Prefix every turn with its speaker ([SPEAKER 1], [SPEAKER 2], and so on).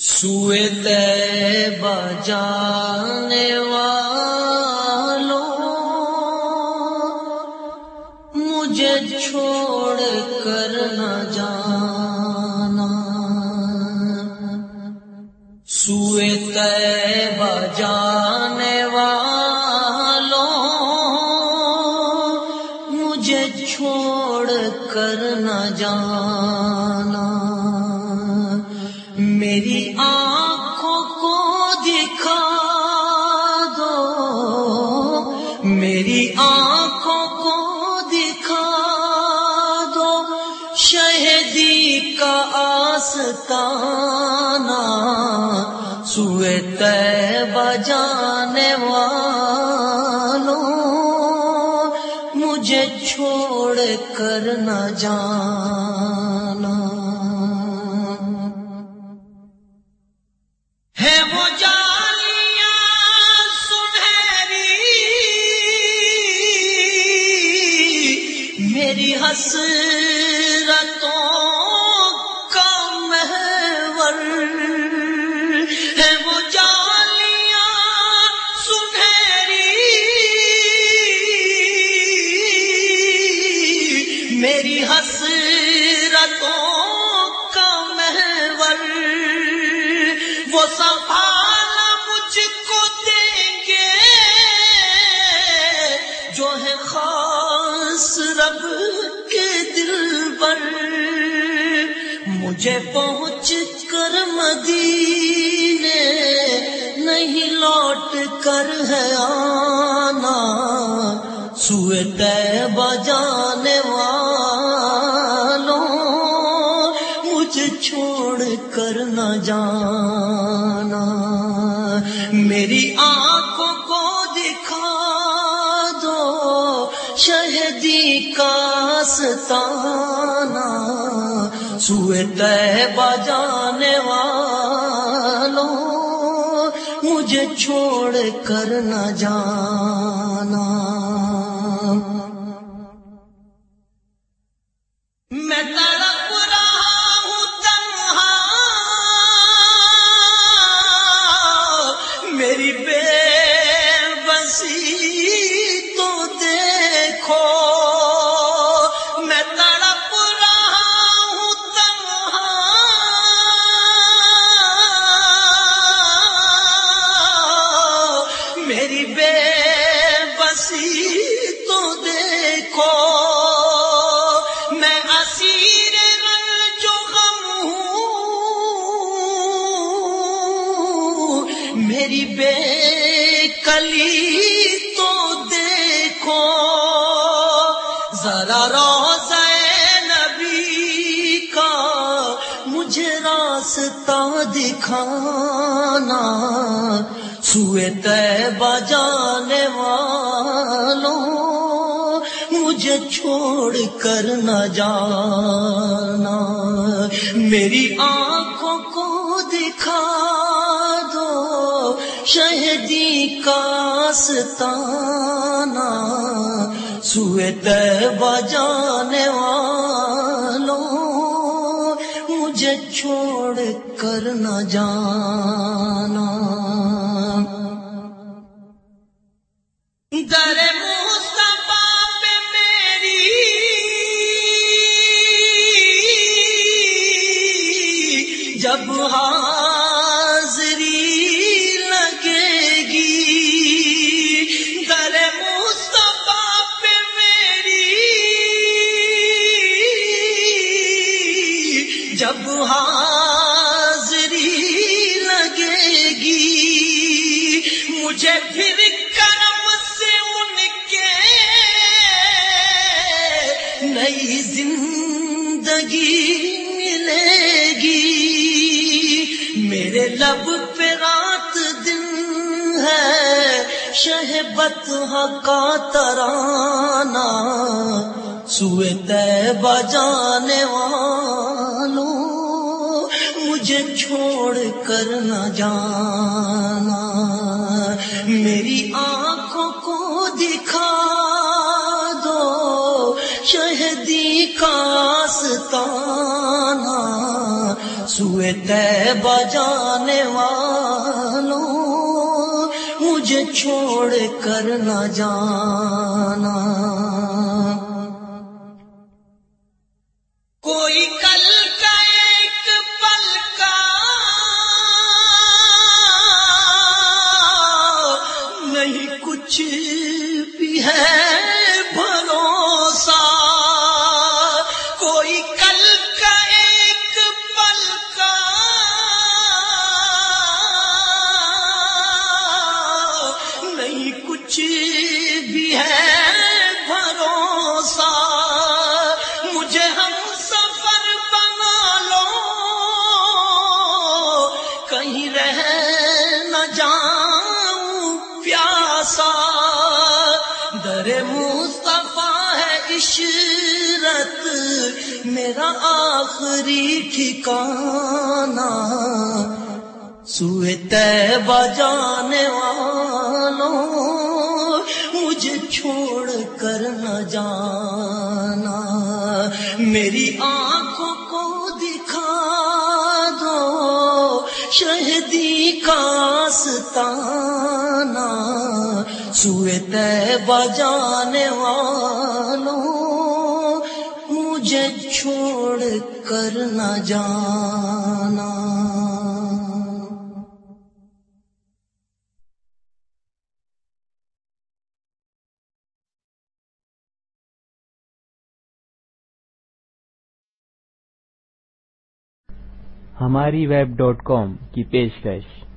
[SPEAKER 1] سوئے بجانے والوں، مجھے چھوڑ کر نہ جانا۔ سوئے بجانے والوں، مجھے چھوڑ کر نہ جانا۔ میری مستانہ سوئے تے بجانے والوں مجھے چھوڑ کر نہ جان سنبھالا، مجھ کو دیں گے۔ جو ہے خاص رب کے دل پر۔ مجھے پہنچ کر مدینے نہیں لوٹ کر ہے آنا۔ سوئے تے بجانے والوں مجھے چھوڑ کر نہ جانا۔ شہدی کا ستانا سوئے تے بجانے والوں مجھے چھوڑ کر نہ جانا۔ راستہ دکھانا، سوئے تے بجانے والوں، مجھے چھوڑ کر نہ جانا۔ میری آنکھوں کو دکھا دو، شہدی کا ستانا سوئے تے بجانے والوں مجھے چھوڑ کر نہ جانا۔ لب پہ رات دن ہے، شہبت کا ترانہ، سوئے تے بجانے والوں، مجھے چھوڑ کر نہ جانا۔ میری آنکھوں کو دکھا دو، شہدی کا ستانہ سوئے تے بجانے والوں مجھے چھوڑ کر نہ جانا۔ میرا آخری ٹھکانہ، سوئے تیبہ جانے والوں مجھے چھوڑ کر نہ جانا۔ میری آنکھوں کو دکھا دو، شہدی کا ستانا سوئے تیبہ جانے والوں چھوڑ کر نہ جانا۔
[SPEAKER 2] ہماری ویب ڈاٹ کام کی پیشکش۔